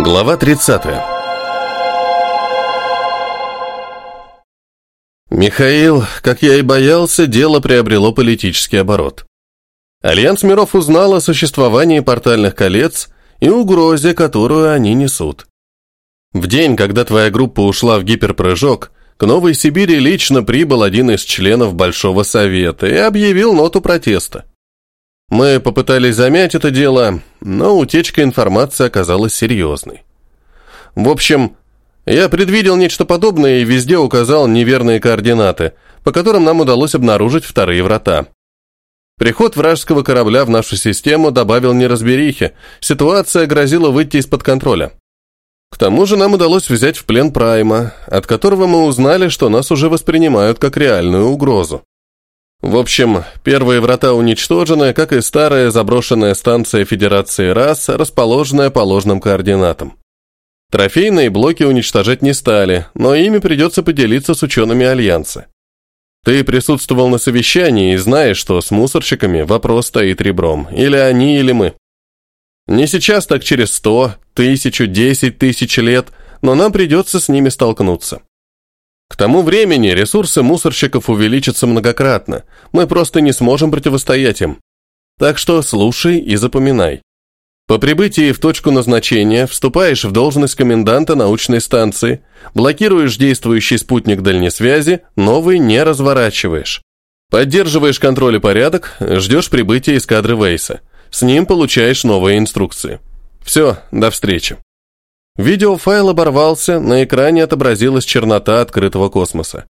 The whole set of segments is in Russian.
Глава 30. Михаил, как я и боялся, дело приобрело политический оборот. Альянс миров узнал о существовании портальных колец и угрозе, которую они несут. В день, когда твоя группа ушла в гиперпрыжок, к Новой Сибири лично прибыл один из членов Большого Совета и объявил ноту протеста. Мы попытались замять это дело, но утечка информации оказалась серьезной. В общем, я предвидел нечто подобное и везде указал неверные координаты, по которым нам удалось обнаружить вторые врата. Приход вражеского корабля в нашу систему добавил неразберихи, ситуация грозила выйти из-под контроля. К тому же нам удалось взять в плен Прайма, от которого мы узнали, что нас уже воспринимают как реальную угрозу. В общем, первые врата уничтожены, как и старая заброшенная станция Федерации РАС, расположенная по ложным координатам. Трофейные блоки уничтожать не стали, но ими придется поделиться с учеными Альянса. Ты присутствовал на совещании и знаешь, что с мусорщиками вопрос стоит ребром. Или они, или мы. Не сейчас, так через сто, тысячу, десять тысяч лет, но нам придется с ними столкнуться. К тому времени ресурсы мусорщиков увеличатся многократно, мы просто не сможем противостоять им. Так что слушай и запоминай. По прибытии в точку назначения вступаешь в должность коменданта научной станции, блокируешь действующий спутник дальнесвязи, новый не разворачиваешь. Поддерживаешь контроль и порядок, ждешь прибытия эскадры Вейса. С ним получаешь новые инструкции. Все, до встречи. Видеофайл оборвался, на экране отобразилась чернота открытого космоса.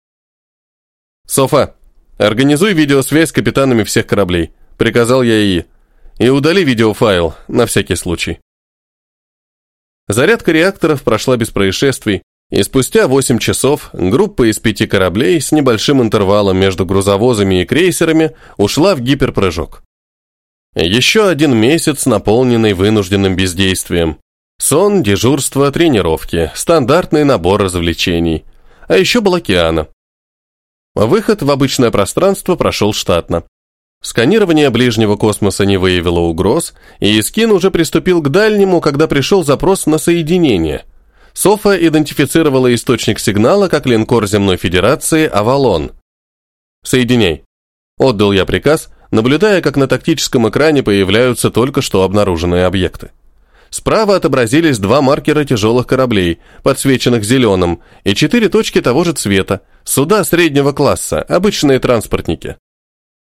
«Софа, организуй видеосвязь с капитанами всех кораблей», — приказал я ей. «И удали видеофайл, на всякий случай». Зарядка реакторов прошла без происшествий, и спустя 8 часов группа из пяти кораблей с небольшим интервалом между грузовозами и крейсерами ушла в гиперпрыжок. Еще один месяц, наполненный вынужденным бездействием. Сон, дежурство, тренировки, стандартный набор развлечений. А еще был океана. Выход в обычное пространство прошел штатно. Сканирование ближнего космоса не выявило угроз, и Искин уже приступил к дальнему, когда пришел запрос на соединение. Софа идентифицировала источник сигнала как линкор Земной Федерации «Авалон». «Соединяй». Отдал я приказ, наблюдая, как на тактическом экране появляются только что обнаруженные объекты. Справа отобразились два маркера тяжелых кораблей, подсвеченных зеленым, и четыре точки того же цвета, суда среднего класса, обычные транспортники.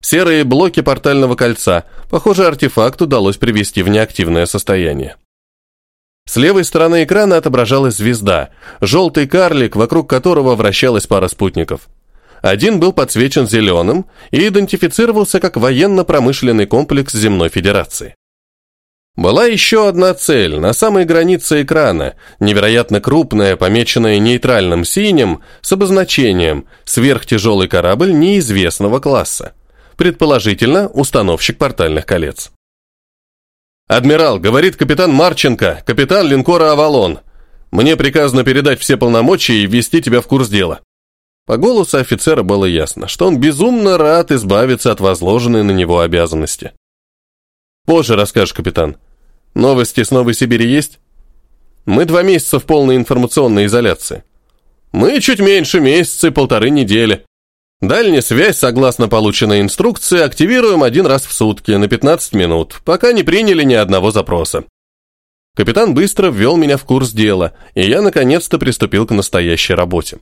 Серые блоки портального кольца, похоже, артефакт удалось привести в неактивное состояние. С левой стороны экрана отображалась звезда, желтый карлик, вокруг которого вращалась пара спутников. Один был подсвечен зеленым и идентифицировался как военно-промышленный комплекс Земной Федерации. Была еще одна цель, на самой границе экрана, невероятно крупная, помеченная нейтральным синим, с обозначением «сверхтяжелый корабль неизвестного класса». Предположительно, установщик портальных колец. «Адмирал, говорит капитан Марченко, капитан линкора «Авалон». Мне приказано передать все полномочия и ввести тебя в курс дела». По голосу офицера было ясно, что он безумно рад избавиться от возложенной на него обязанности. «Позже расскажешь, капитан», Новости с Новой Сибири есть? Мы два месяца в полной информационной изоляции. Мы чуть меньше месяца и полторы недели. Дальняя связь, согласно полученной инструкции, активируем один раз в сутки на 15 минут, пока не приняли ни одного запроса. Капитан быстро ввел меня в курс дела, и я наконец-то приступил к настоящей работе.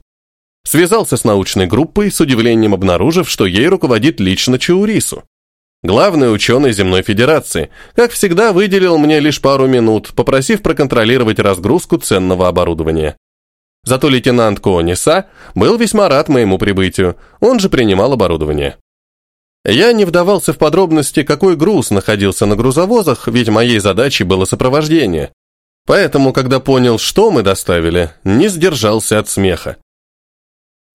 Связался с научной группой, с удивлением обнаружив, что ей руководит лично Чаурису. Главный ученый Земной Федерации, как всегда, выделил мне лишь пару минут, попросив проконтролировать разгрузку ценного оборудования. Зато лейтенант Кониса был весьма рад моему прибытию, он же принимал оборудование. Я не вдавался в подробности, какой груз находился на грузовозах, ведь моей задачей было сопровождение. Поэтому, когда понял, что мы доставили, не сдержался от смеха.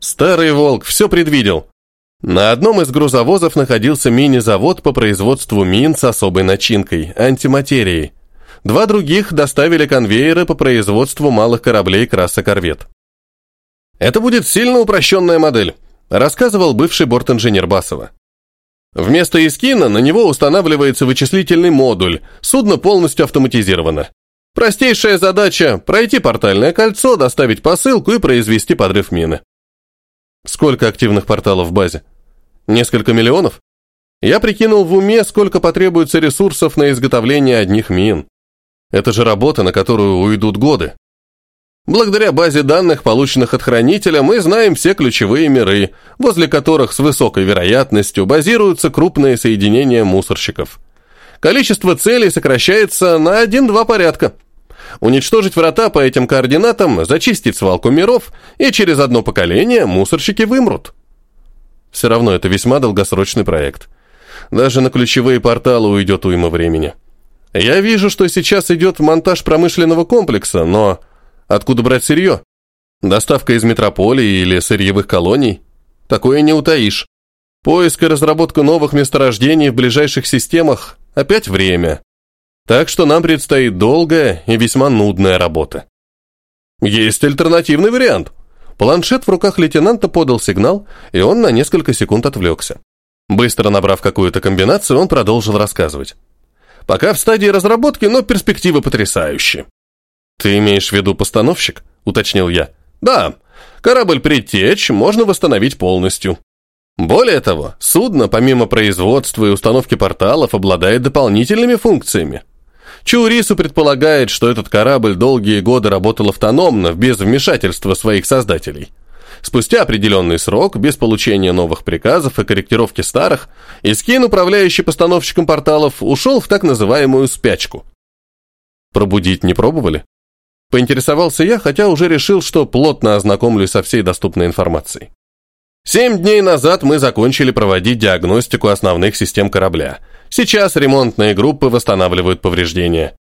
Старый волк все предвидел. На одном из грузовозов находился мини-завод по производству мин с особой начинкой – антиматерией. Два других доставили конвейеры по производству малых кораблей краса корвет. Это будет сильно упрощенная модель, рассказывал бывший бортинженер Басова. Вместо эскина на него устанавливается вычислительный модуль, судно полностью автоматизировано. Простейшая задача – пройти портальное кольцо, доставить посылку и произвести подрыв мины. Сколько активных порталов в базе? Несколько миллионов? Я прикинул в уме, сколько потребуется ресурсов на изготовление одних мин. Это же работа, на которую уйдут годы. Благодаря базе данных, полученных от хранителя, мы знаем все ключевые миры, возле которых с высокой вероятностью базируются крупные соединения мусорщиков. Количество целей сокращается на один-два порядка. Уничтожить врата по этим координатам, зачистить свалку миров, и через одно поколение мусорщики вымрут. Все равно это весьма долгосрочный проект. Даже на ключевые порталы уйдет уйма времени. Я вижу, что сейчас идет монтаж промышленного комплекса, но откуда брать сырье? Доставка из метрополии или сырьевых колоний? Такое не утаишь. Поиск и разработка новых месторождений в ближайших системах – опять время. Так что нам предстоит долгая и весьма нудная работа. Есть альтернативный вариант. Планшет в руках лейтенанта подал сигнал, и он на несколько секунд отвлекся. Быстро набрав какую-то комбинацию, он продолжил рассказывать. Пока в стадии разработки, но перспективы потрясающие. «Ты имеешь в виду постановщик?» – уточнил я. «Да. Корабль «Предтечь» можно восстановить полностью. Более того, судно, помимо производства и установки порталов, обладает дополнительными функциями. Чаурису предполагает, что этот корабль долгие годы работал автономно, без вмешательства своих создателей. Спустя определенный срок, без получения новых приказов и корректировки старых, Искин, управляющий постановщиком порталов, ушел в так называемую спячку. Пробудить не пробовали? Поинтересовался я, хотя уже решил, что плотно ознакомлюсь со всей доступной информацией. Семь дней назад мы закончили проводить диагностику основных систем корабля. Сейчас ремонтные группы восстанавливают повреждения.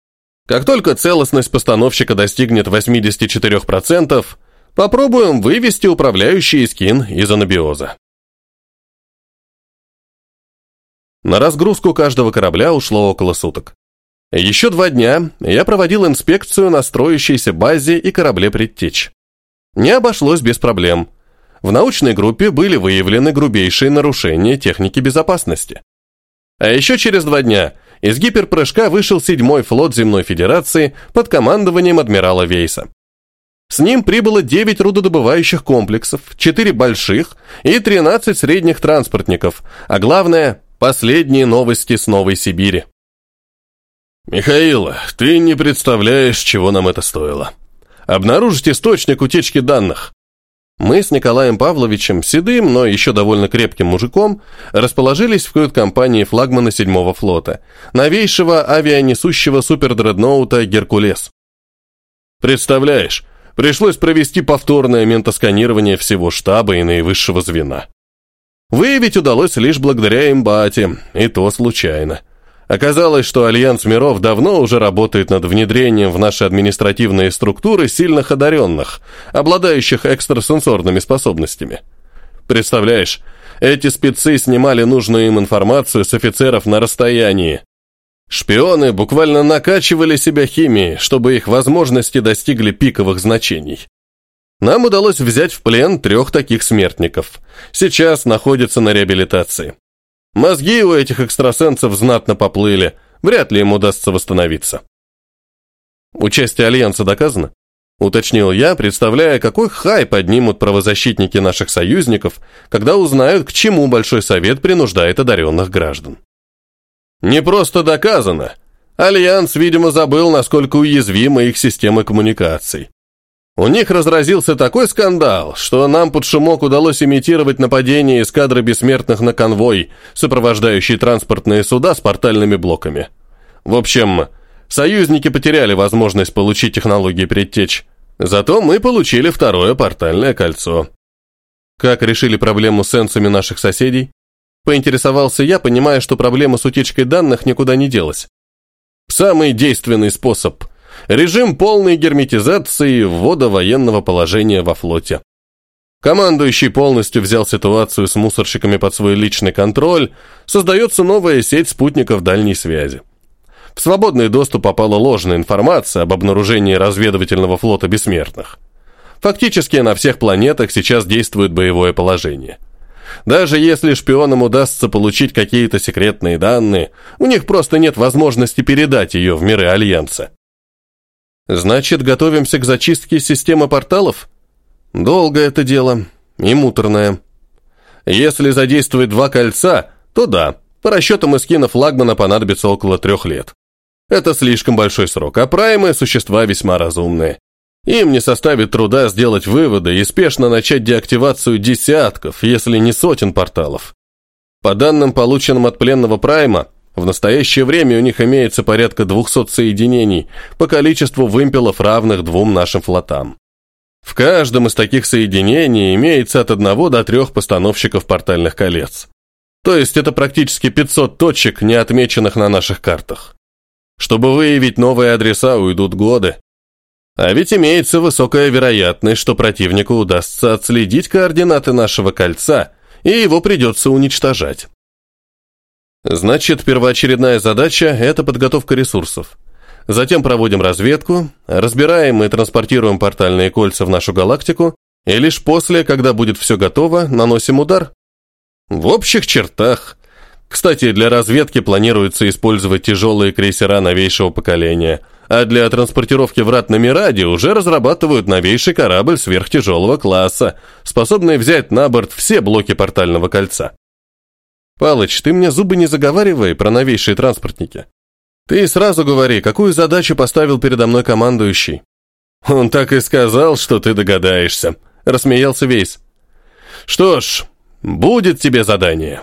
Как только целостность постановщика достигнет 84%, попробуем вывести управляющий скин из анабиоза. На разгрузку каждого корабля ушло около суток. Еще два дня я проводил инспекцию на строящейся базе и корабле «Предтечь». Не обошлось без проблем – в научной группе были выявлены грубейшие нарушения техники безопасности. А еще через два дня из гиперпрыжка вышел седьмой флот Земной Федерации под командованием адмирала Вейса. С ним прибыло 9 рудодобывающих комплексов, 4 больших и 13 средних транспортников, а главное – последние новости с Новой Сибири. «Михаил, ты не представляешь, чего нам это стоило. Обнаружить источник утечки данных. Мы с Николаем Павловичем, седым, но еще довольно крепким мужиком, расположились в кают-компании флагмана седьмого флота, новейшего авианесущего супердредноута «Геркулес». Представляешь, пришлось провести повторное ментосканирование всего штаба и наивысшего звена. Выявить удалось лишь благодаря имбате, и то случайно. Оказалось, что Альянс миров давно уже работает над внедрением в наши административные структуры сильных одаренных, обладающих экстрасенсорными способностями. Представляешь, эти спецы снимали нужную им информацию с офицеров на расстоянии. Шпионы буквально накачивали себя химией, чтобы их возможности достигли пиковых значений. Нам удалось взять в плен трех таких смертников. Сейчас находятся на реабилитации. Мозги у этих экстрасенсов знатно поплыли, вряд ли им удастся восстановиться. Участие Альянса доказано? Уточнил я, представляя, какой хай поднимут правозащитники наших союзников, когда узнают, к чему Большой Совет принуждает одаренных граждан. Не просто доказано. Альянс, видимо, забыл, насколько уязвима их система коммуникаций. У них разразился такой скандал, что нам под шумок удалось имитировать нападение эскадры бессмертных на конвой, сопровождающий транспортные суда с портальными блоками. В общем, союзники потеряли возможность получить технологии предтеч. Зато мы получили второе портальное кольцо. Как решили проблему с сенсами наших соседей? Поинтересовался я, понимая, что проблема с утечкой данных никуда не делась. Самый действенный способ – Режим полной герметизации ввода военного положения во флоте. Командующий полностью взял ситуацию с мусорщиками под свой личный контроль, создается новая сеть спутников дальней связи. В свободный доступ попала ложная информация об обнаружении разведывательного флота бессмертных. Фактически на всех планетах сейчас действует боевое положение. Даже если шпионам удастся получить какие-то секретные данные, у них просто нет возможности передать ее в миры Альянса. Значит, готовимся к зачистке системы порталов? Долго это дело и муторное. Если задействовать два кольца, то да, по расчетам эскина флагмана понадобится около трех лет. Это слишком большой срок, а праймы – существа весьма разумные. Им не составит труда сделать выводы и спешно начать деактивацию десятков, если не сотен порталов. По данным, полученным от пленного прайма, в настоящее время у них имеется порядка 200 соединений по количеству вымпелов, равных двум нашим флотам. В каждом из таких соединений имеется от одного до трех постановщиков портальных колец. То есть это практически 500 точек, не отмеченных на наших картах. Чтобы выявить новые адреса, уйдут годы. А ведь имеется высокая вероятность, что противнику удастся отследить координаты нашего кольца, и его придется уничтожать. Значит, первоочередная задача – это подготовка ресурсов. Затем проводим разведку, разбираем и транспортируем портальные кольца в нашу галактику, и лишь после, когда будет все готово, наносим удар. В общих чертах. Кстати, для разведки планируется использовать тяжелые крейсера новейшего поколения, а для транспортировки врат на Мираде уже разрабатывают новейший корабль сверхтяжелого класса, способный взять на борт все блоки портального кольца. Палыч, ты мне зубы не заговаривай про новейшие транспортники. Ты сразу говори, какую задачу поставил передо мной командующий. Он так и сказал, что ты догадаешься, рассмеялся Вейс. Что ж, будет тебе задание.